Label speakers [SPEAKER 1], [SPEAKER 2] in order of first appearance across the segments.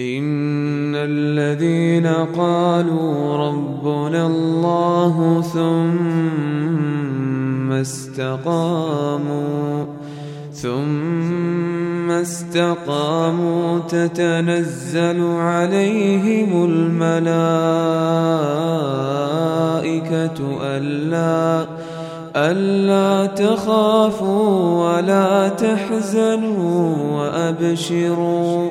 [SPEAKER 1] إن الذين قالوا ربنا الله ثم استقاموا ثم استقاموا تتنزل عليهم الملائكة ألا ألا تخافوا ولا تحزنوا وأبشروا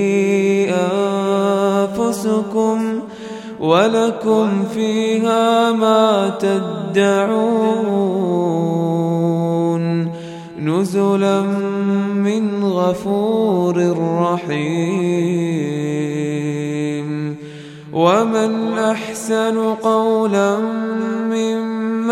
[SPEAKER 1] أنفسكم ولكم فيها ما تدعون نزلا من غفور رحيم ومن أحسن قولا ممن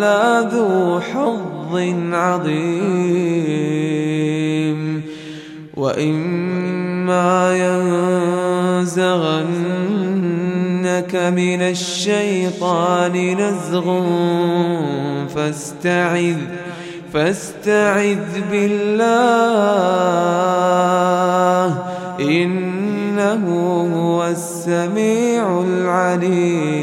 [SPEAKER 1] إلا ذو حظ عظيم. وإما ينزغنك من الشيطان نزغ فاستعذ فاستعذ بالله إنه هو السميع العليم.